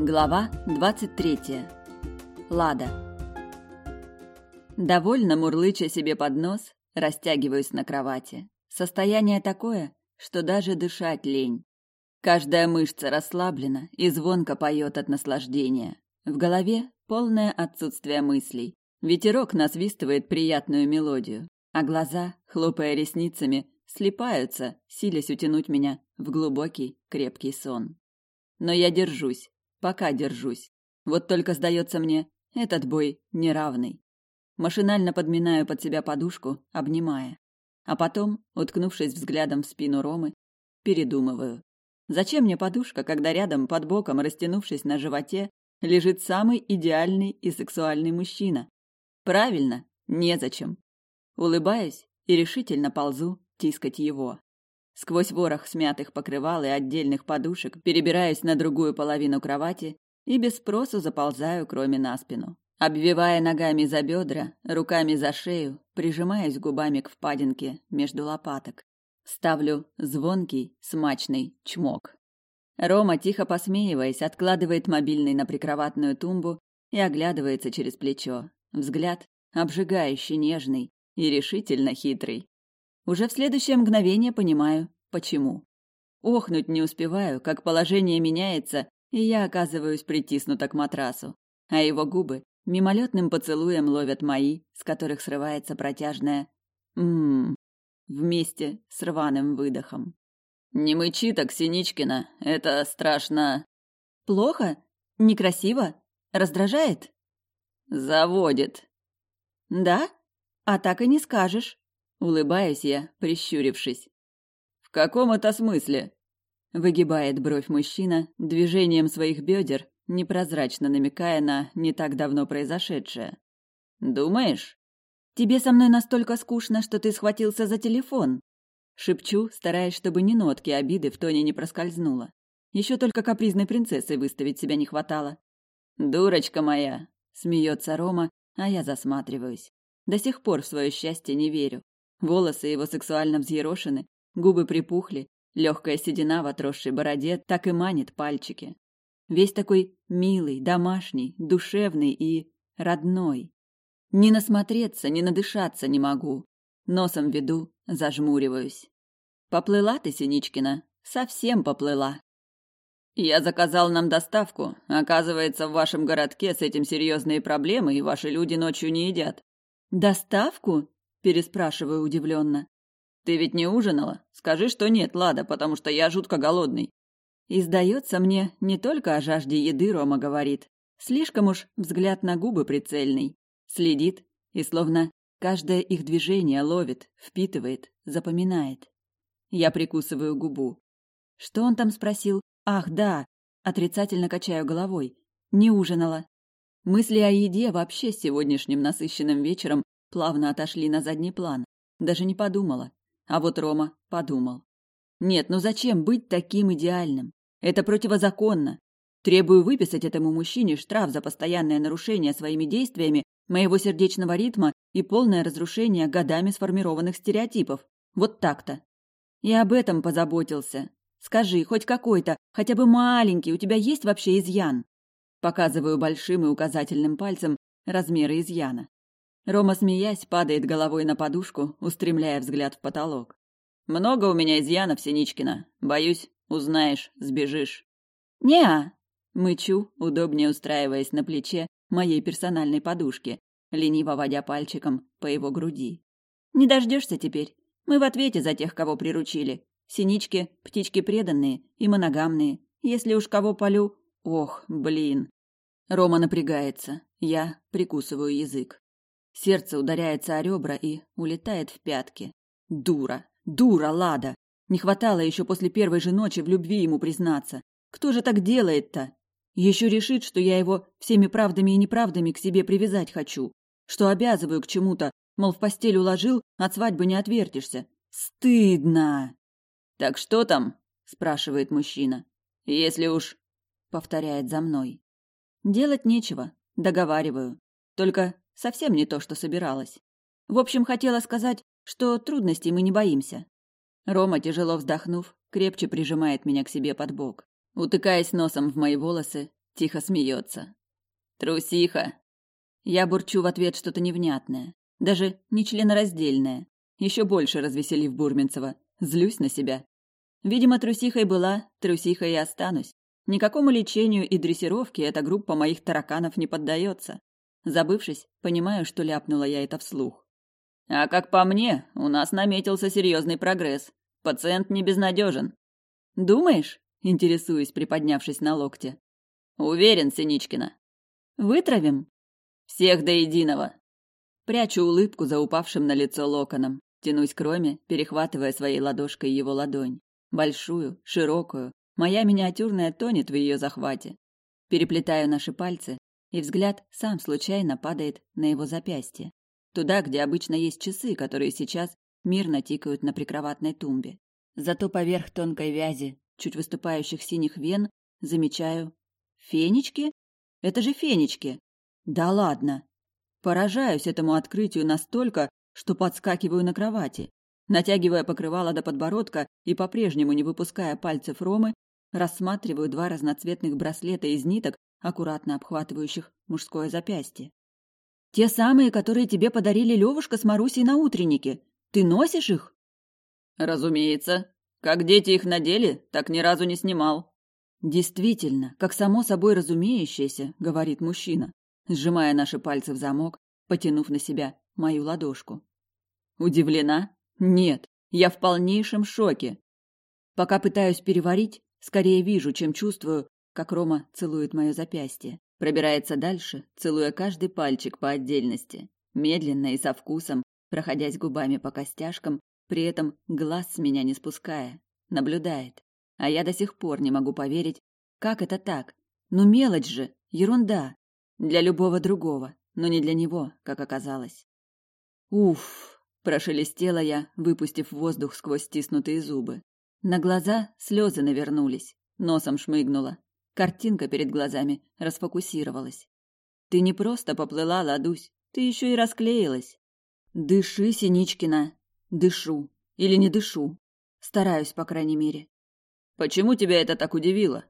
Глава 23. Лада. Довольно мурлыча себе под нос, растягиваюсь на кровати. Состояние такое, что даже дышать лень. Каждая мышца расслаблена и звонко поет от наслаждения. В голове полное отсутствие мыслей. Ветерок насвистывает приятную мелодию, а глаза, хлопая ресницами, слипаются, силясь утянуть меня в глубокий, крепкий сон. Но я держусь, Пока держусь. Вот только сдается мне, этот бой неравный. Машинально подминаю под себя подушку, обнимая. А потом, уткнувшись взглядом в спину Ромы, передумываю. Зачем мне подушка, когда рядом, под боком, растянувшись на животе, лежит самый идеальный и сексуальный мужчина? Правильно, незачем. Улыбаюсь и решительно ползу тискать его. Сквозь ворох смятых покрывал и отдельных подушек перебираюсь на другую половину кровати и без спросу заползаю кроме на спину. Обвивая ногами за бедра, руками за шею, прижимаясь губами к впадинке между лопаток. Ставлю звонкий, смачный чмок. Рома, тихо посмеиваясь, откладывает мобильный на прикроватную тумбу и оглядывается через плечо. Взгляд обжигающий нежный и решительно хитрый. Уже в следующее мгновение понимаю, почему. Охнуть не успеваю, как положение меняется, и я оказываюсь притиснута к матрасу. А его губы мимолетным поцелуем ловят мои, с которых срывается протяжное «ммм» вместе с рваным выдохом. «Не мычи так, Синичкина, это страшно...» «Плохо? Некрасиво? Раздражает?» «Заводит». «Да? А так и не скажешь». Улыбаюсь я, прищурившись. «В каком это смысле?» Выгибает бровь мужчина, движением своих бедер, непрозрачно намекая на не так давно произошедшее. «Думаешь?» «Тебе со мной настолько скучно, что ты схватился за телефон!» Шепчу, стараясь, чтобы ни нотки обиды в тоне не проскользнуло. Еще только капризной принцессой выставить себя не хватало. «Дурочка моя!» — смеется Рома, а я засматриваюсь. До сих пор в свое счастье не верю. Волосы его сексуально взъерошены, губы припухли, легкая седина в отросшей бороде так и манит пальчики. Весь такой милый, домашний, душевный и родной. Не насмотреться, не надышаться не могу. Носом веду, зажмуриваюсь. Поплыла ты, Синичкина, совсем поплыла. Я заказал нам доставку. Оказывается, в вашем городке с этим серьезные проблемы, и ваши люди ночью не едят. Доставку? переспрашиваю удивленно. «Ты ведь не ужинала? Скажи, что нет, Лада, потому что я жутко голодный». И, сдается мне, не только о жажде еды Рома говорит. Слишком уж взгляд на губы прицельный. Следит и словно каждое их движение ловит, впитывает, запоминает. Я прикусываю губу. Что он там спросил? Ах, да. Отрицательно качаю головой. Не ужинала. Мысли о еде вообще сегодняшним насыщенным вечером Плавно отошли на задний план. Даже не подумала. А вот Рома подумал. Нет, ну зачем быть таким идеальным? Это противозаконно. Требую выписать этому мужчине штраф за постоянное нарушение своими действиями моего сердечного ритма и полное разрушение годами сформированных стереотипов. Вот так-то. И об этом позаботился. Скажи, хоть какой-то, хотя бы маленький, у тебя есть вообще изъян? Показываю большим и указательным пальцем размеры изъяна. Рома, смеясь, падает головой на подушку, устремляя взгляд в потолок. «Много у меня изъянов, Синичкина. Боюсь, узнаешь, сбежишь». «Не-а!» Мычу, удобнее устраиваясь на плече моей персональной подушки, лениво водя пальчиком по его груди. «Не дождешься теперь. Мы в ответе за тех, кого приручили. Синички – птички преданные и моногамные. Если уж кого полю... Ох, блин!» Рома напрягается. Я прикусываю язык. Сердце ударяется о ребра и улетает в пятки. Дура! Дура, Лада! Не хватало еще после первой же ночи в любви ему признаться. Кто же так делает-то? Еще решит, что я его всеми правдами и неправдами к себе привязать хочу. Что обязываю к чему-то, мол, в постель уложил, от свадьбы не отвертишься. Стыдно! «Так что там?» – спрашивает мужчина. «Если уж...» – повторяет за мной. «Делать нечего. Договариваю. Только Совсем не то, что собиралась. В общем, хотела сказать, что трудностей мы не боимся. Рома, тяжело вздохнув, крепче прижимает меня к себе под бок. Утыкаясь носом в мои волосы, тихо смеется. «Трусиха!» Я бурчу в ответ что-то невнятное, даже нечленораздельное, еще больше развеселив Бурминцева. Злюсь на себя. Видимо, трусихой была, трусихой и останусь. Никакому лечению и дрессировке эта группа моих тараканов не поддается. Забывшись, понимаю, что ляпнула я это вслух. А как по мне, у нас наметился серьезный прогресс. Пациент не безнадежен. Думаешь? Интересуюсь, приподнявшись на локте. Уверен, Синичкина. Вытравим? Всех до единого. Прячу улыбку за упавшим на лицо локоном. Тянусь к Роме, перехватывая своей ладошкой его ладонь. Большую, широкую. Моя миниатюрная тонет в ее захвате. Переплетаю наши пальцы, и взгляд сам случайно падает на его запястье. Туда, где обычно есть часы, которые сейчас мирно тикают на прикроватной тумбе. Зато поверх тонкой вязи, чуть выступающих синих вен, замечаю... Фенечки? Это же фенечки! Да ладно! Поражаюсь этому открытию настолько, что подскакиваю на кровати. Натягивая покрывало до подбородка и по-прежнему не выпуская пальцев Ромы, рассматриваю два разноцветных браслета из ниток, аккуратно обхватывающих мужское запястье. «Те самые, которые тебе подарили Левушка с Марусей на утреннике. Ты носишь их?» «Разумеется. Как дети их надели, так ни разу не снимал». «Действительно, как само собой разумеющееся», — говорит мужчина, сжимая наши пальцы в замок, потянув на себя мою ладошку. «Удивлена? Нет, я в полнейшем шоке. Пока пытаюсь переварить, скорее вижу, чем чувствую, как Рома целует мое запястье, пробирается дальше, целуя каждый пальчик по отдельности, медленно и со вкусом, проходясь губами по костяшкам, при этом глаз с меня не спуская, наблюдает. А я до сих пор не могу поверить, как это так? Ну мелочь же, ерунда. Для любого другого, но не для него, как оказалось. Уф, прошелестела я, выпустив воздух сквозь стиснутые зубы. На глаза слезы навернулись, носом шмыгнула, Картинка перед глазами расфокусировалась. «Ты не просто поплыла, Ладусь, ты еще и расклеилась». «Дыши, Синичкина!» «Дышу. Или не дышу. Стараюсь, по крайней мере». «Почему тебя это так удивило?»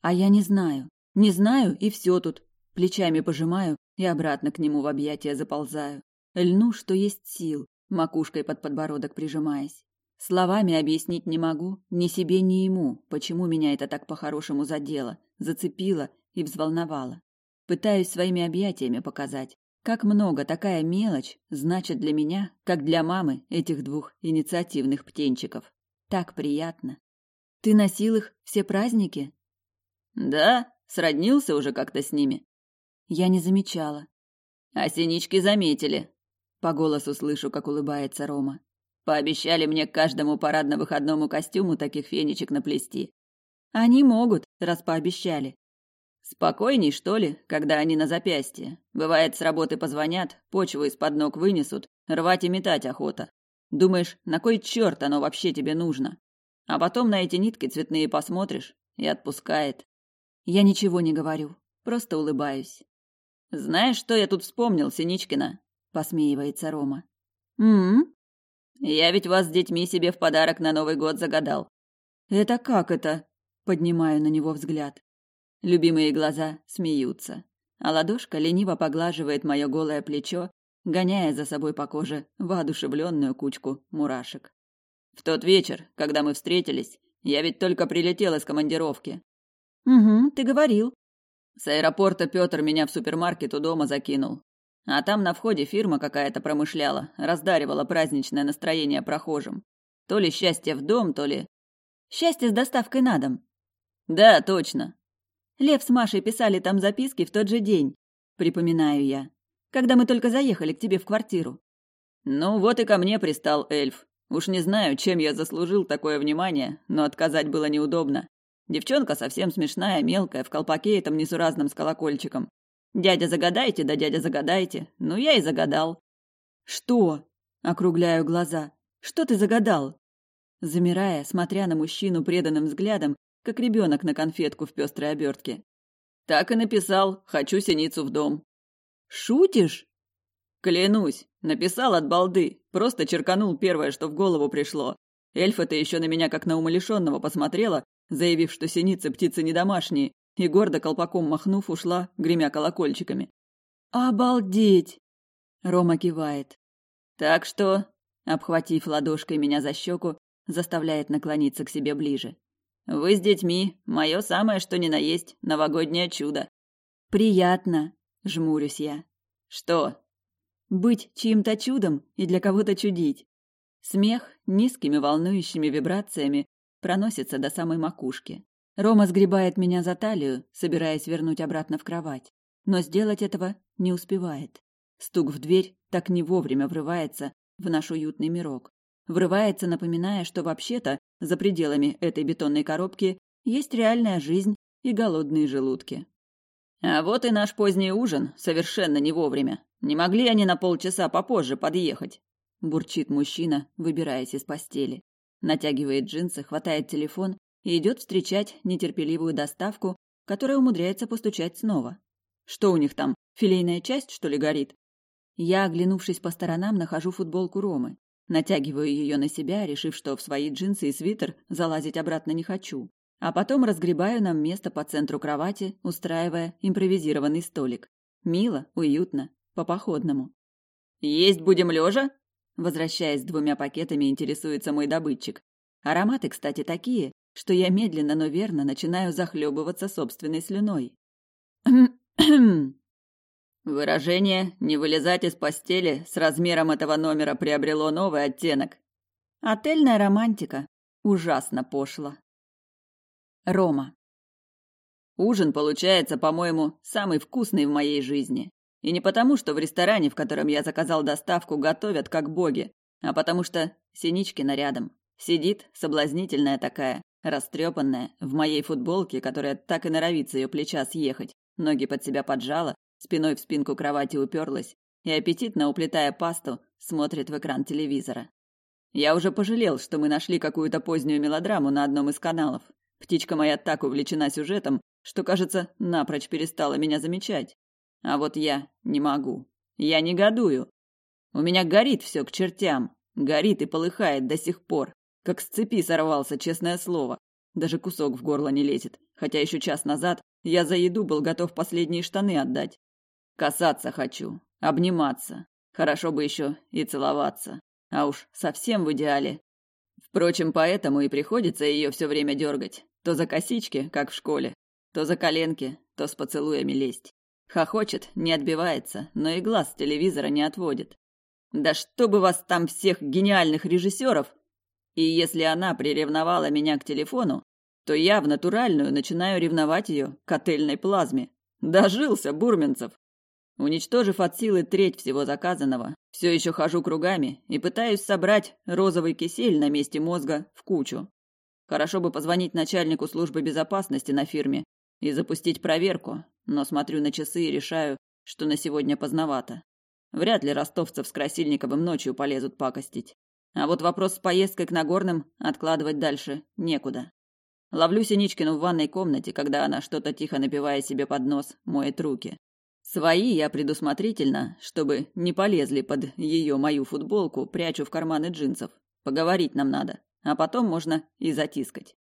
«А я не знаю. Не знаю, и все тут. Плечами пожимаю и обратно к нему в объятия заползаю. Льну, что есть сил, макушкой под подбородок прижимаясь. Словами объяснить не могу ни себе, ни ему, почему меня это так по-хорошему задело, зацепило и взволновало. Пытаюсь своими объятиями показать, как много такая мелочь значит для меня, как для мамы этих двух инициативных птенчиков. Так приятно. Ты носил их все праздники? Да, сроднился уже как-то с ними. Я не замечала. А синички заметили. По голосу слышу, как улыбается Рома. Пообещали мне каждому парадно-выходному костюму таких фенечек наплести. Они могут, раз пообещали. Спокойней, что ли, когда они на запястье. Бывает, с работы позвонят, почву из-под ног вынесут, рвать и метать охота. Думаешь, на кой черт оно вообще тебе нужно? А потом на эти нитки цветные посмотришь и отпускает. Я ничего не говорю, просто улыбаюсь. «Знаешь, что я тут вспомнил, Синичкина?» – посмеивается Рома. «М-м?» «Я ведь вас с детьми себе в подарок на Новый год загадал». «Это как это?» – поднимаю на него взгляд. Любимые глаза смеются, а ладошка лениво поглаживает мое голое плечо, гоняя за собой по коже воодушевленную кучку мурашек. «В тот вечер, когда мы встретились, я ведь только прилетел из командировки». «Угу, ты говорил». С аэропорта Петр меня в супермаркет у дома закинул. А там на входе фирма какая-то промышляла, раздаривала праздничное настроение прохожим. То ли счастье в дом, то ли... Счастье с доставкой на дом. Да, точно. Лев с Машей писали там записки в тот же день, припоминаю я, когда мы только заехали к тебе в квартиру. Ну, вот и ко мне пристал эльф. Уж не знаю, чем я заслужил такое внимание, но отказать было неудобно. Девчонка совсем смешная, мелкая, в колпаке этом несуразном с колокольчиком. Дядя, загадайте, да дядя, загадайте. Ну, я и загадал. Что? Округляю глаза. Что ты загадал? Замирая, смотря на мужчину преданным взглядом, как ребенок на конфетку в пестрой обертке. Так и написал «Хочу синицу в дом». «Шутишь?» «Клянусь, написал от балды, просто черканул первое, что в голову пришло. Эльфа-то еще на меня как на умалишенного посмотрела, заявив, что синицы птицы не домашние, и гордо колпаком махнув, ушла, гремя колокольчиками. «Обалдеть!» Рома кивает. «Так что...» Обхватив ладошкой меня за щеку, заставляет наклониться к себе ближе. «Вы с детьми. Мое самое, что ни на есть, новогоднее чудо». «Приятно», — жмурюсь я. «Что?» «Быть чьим-то чудом и для кого-то чудить». Смех низкими волнующими вибрациями проносится до самой макушки. Рома сгребает меня за талию, собираясь вернуть обратно в кровать, но сделать этого не успевает. Стук в дверь так не вовремя врывается в наш уютный мирок. Врывается, напоминая, что вообще-то за пределами этой бетонной коробки есть реальная жизнь и голодные желудки. А вот и наш поздний ужин, совершенно не вовремя. Не могли они на полчаса попозже подъехать, бурчит мужчина, выбираясь из постели. Натягивает джинсы, хватает телефон и идет встречать нетерпеливую доставку, которая умудряется постучать снова. Что у них там, филейная часть, что ли, горит? Я, оглянувшись по сторонам, нахожу футболку Ромы. Натягиваю ее на себя, решив, что в свои джинсы и свитер залазить обратно не хочу. А потом разгребаю нам место по центру кровати, устраивая импровизированный столик. Мило, уютно, по-походному. «Есть будем лежа?» Возвращаясь с двумя пакетами, интересуется мой добытчик. Ароматы, кстати, такие, что я медленно, но верно начинаю захлебываться собственной слюной. Выражение «не вылезать из постели» с размером этого номера приобрело новый оттенок. Отельная романтика. Ужасно пошла. Рома. Ужин получается, по-моему, самый вкусный в моей жизни. И не потому, что в ресторане, в котором я заказал доставку, готовят как боги, а потому что Синичкина рядом. Сидит, соблазнительная такая, растрепанная, в моей футболке, которая так и норовит с ее плеча съехать, ноги под себя поджала, спиной в спинку кровати уперлась и, аппетитно уплетая пасту, смотрит в экран телевизора. Я уже пожалел, что мы нашли какую-то позднюю мелодраму на одном из каналов. Птичка моя так увлечена сюжетом, что, кажется, напрочь перестала меня замечать. А вот я не могу. Я негодую. У меня горит все к чертям. Горит и полыхает до сих пор. Как с цепи сорвался, честное слово. Даже кусок в горло не лезет. Хотя еще час назад я за еду был готов последние штаны отдать. Касаться хочу, обниматься. Хорошо бы еще и целоваться. А уж совсем в идеале. Впрочем, поэтому и приходится ее все время дергать. То за косички, как в школе, то за коленки, то с поцелуями лезть. Хохочет, не отбивается, но и глаз с телевизора не отводит. Да что бы вас там всех гениальных режиссеров и если она приревновала меня к телефону, то я в натуральную начинаю ревновать ее к отельной плазме. Дожился, Бурменцев! Уничтожив от силы треть всего заказанного, все еще хожу кругами и пытаюсь собрать розовый кисель на месте мозга в кучу. Хорошо бы позвонить начальнику службы безопасности на фирме и запустить проверку, но смотрю на часы и решаю, что на сегодня поздновато. Вряд ли ростовцев с Красильниковым ночью полезут пакостить. А вот вопрос с поездкой к Нагорным откладывать дальше некуда. Ловлю Синичкину в ванной комнате, когда она, что-то тихо напивая себе под нос, моет руки. Свои я предусмотрительно, чтобы не полезли под ее мою футболку, прячу в карманы джинсов. Поговорить нам надо, а потом можно и затискать.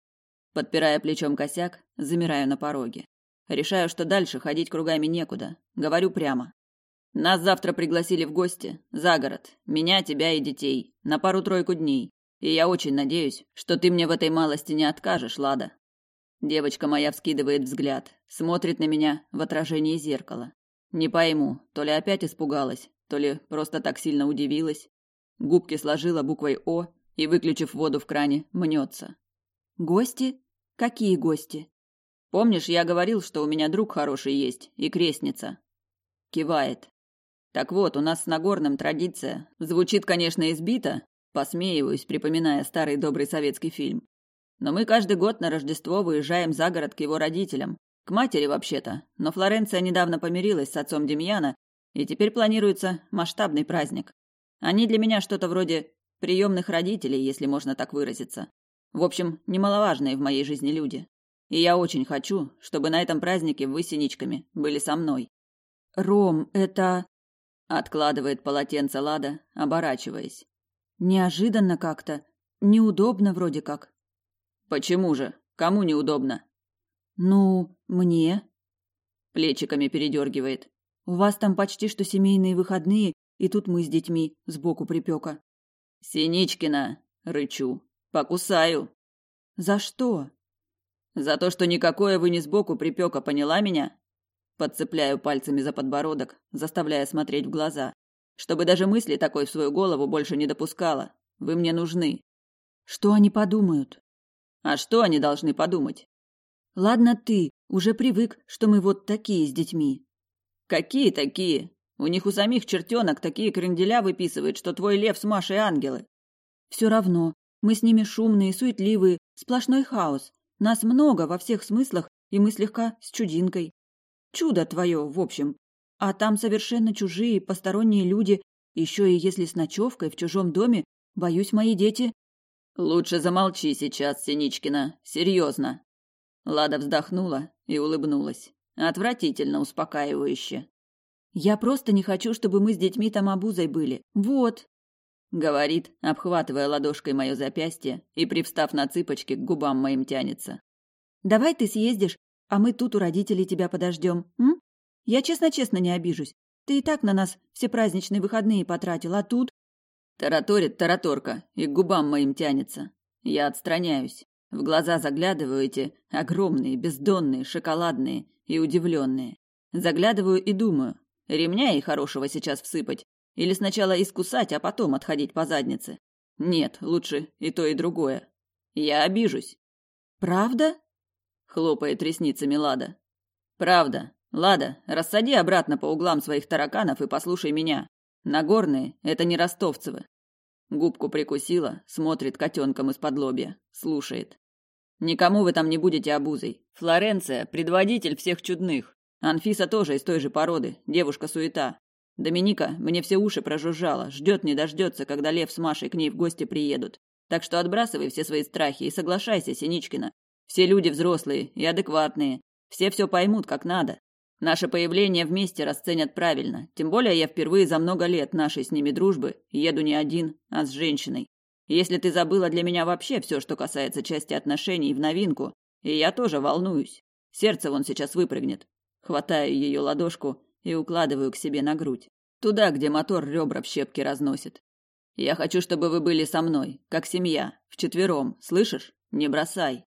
Подпирая плечом косяк, замираю на пороге. Решаю, что дальше ходить кругами некуда. Говорю прямо. Нас завтра пригласили в гости, за город, меня, тебя и детей, на пару-тройку дней. И я очень надеюсь, что ты мне в этой малости не откажешь, Лада. Девочка моя вскидывает взгляд, смотрит на меня в отражении зеркала. Не пойму, то ли опять испугалась, то ли просто так сильно удивилась. Губки сложила буквой О и, выключив воду в кране, мнется. Гости? Какие гости? Помнишь, я говорил, что у меня друг хороший есть и крестница. Кивает. Так вот, у нас с Нагорным традиция. Звучит, конечно, избито, посмеиваюсь, припоминая старый добрый советский фильм. Но мы каждый год на Рождество выезжаем за город к его родителям. К матери, вообще-то. Но Флоренция недавно помирилась с отцом Демьяна, и теперь планируется масштабный праздник. Они для меня что-то вроде приемных родителей, если можно так выразиться. В общем, немаловажные в моей жизни люди. И я очень хочу, чтобы на этом празднике вы синичками были со мной. Ром, это откладывает полотенце Лада, оборачиваясь. Неожиданно как-то, неудобно вроде как. Почему же? Кому неудобно? Ну, мне. Плечиками передергивает. У вас там почти что семейные выходные, и тут мы с детьми сбоку припека. Синичкина, рычу, покусаю. За что? За то, что никакое вы не сбоку припека, поняла меня? подцепляю пальцами за подбородок, заставляя смотреть в глаза, чтобы даже мысли такой в свою голову больше не допускала. Вы мне нужны. Что они подумают? А что они должны подумать? Ладно ты, уже привык, что мы вот такие с детьми. Какие такие? У них у самих чертенок такие кренделя выписывают, что твой лев с Машей ангелы. Все равно, мы с ними шумные, суетливые, сплошной хаос. Нас много во всех смыслах, и мы слегка с чудинкой. Чудо твое, в общем. А там совершенно чужие, посторонние люди. Еще и если с ночевкой в чужом доме, боюсь, мои дети... Лучше замолчи сейчас, Синичкина. Серьезно. Лада вздохнула и улыбнулась. Отвратительно успокаивающе. Я просто не хочу, чтобы мы с детьми там обузой были. Вот. Говорит, обхватывая ладошкой мое запястье и, привстав на цыпочки, к губам моим тянется. Давай ты съездишь, а мы тут у родителей тебя подождем, м? Я честно-честно не обижусь. Ты и так на нас все праздничные выходные потратил, а тут...» Тараторит тараторка, и к губам моим тянется. Я отстраняюсь. В глаза заглядываете, огромные, бездонные, шоколадные и удивленные. Заглядываю и думаю, ремня ей хорошего сейчас всыпать, или сначала искусать, а потом отходить по заднице. Нет, лучше и то, и другое. Я обижусь. «Правда?» хлопает ресницами Лада. Правда. Лада, рассади обратно по углам своих тараканов и послушай меня. Нагорные это не ростовцевы. Губку прикусила, смотрит котенком из-под лобья, слушает. Никому вы там не будете обузой. Флоренция предводитель всех чудных. Анфиса тоже из той же породы, девушка суета. Доминика мне все уши прожужжала, ждет не дождется, когда Лев с Машей к ней в гости приедут. Так что отбрасывай все свои страхи и соглашайся, Синичкина. Все люди взрослые и адекватные. Все все поймут, как надо. Наше появление вместе расценят правильно. Тем более я впервые за много лет нашей с ними дружбы еду не один, а с женщиной. Если ты забыла для меня вообще все, что касается части отношений в новинку, и я тоже волнуюсь. Сердце вон сейчас выпрыгнет. Хватаю ее ладошку и укладываю к себе на грудь. Туда, где мотор ребра в щепки разносит. Я хочу, чтобы вы были со мной, как семья, вчетвером, слышишь? Не бросай.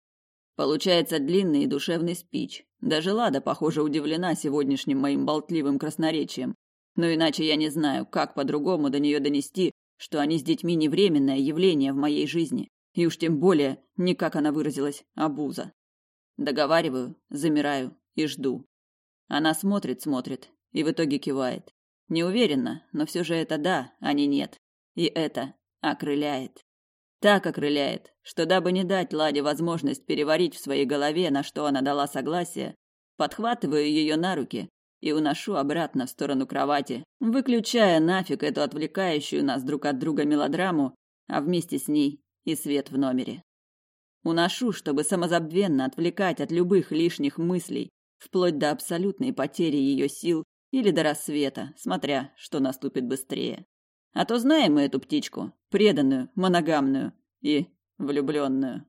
Получается длинный и душевный спич. Даже Лада, похоже, удивлена сегодняшним моим болтливым красноречием. Но иначе я не знаю, как по-другому до нее донести, что они с детьми не временное явление в моей жизни. И уж тем более, не как она выразилась, обуза. Договариваю, замираю и жду. Она смотрит, смотрит и в итоге кивает. Не уверена, но все же это да, а не нет. И это окрыляет. Так окрыляет, что дабы не дать Ладе возможность переварить в своей голове, на что она дала согласие, подхватываю ее на руки и уношу обратно в сторону кровати, выключая нафиг эту отвлекающую нас друг от друга мелодраму, а вместе с ней и свет в номере. Уношу, чтобы самозабвенно отвлекать от любых лишних мыслей, вплоть до абсолютной потери ее сил или до рассвета, смотря, что наступит быстрее. А то знаем мы эту птичку, преданную, моногамную и влюбленную.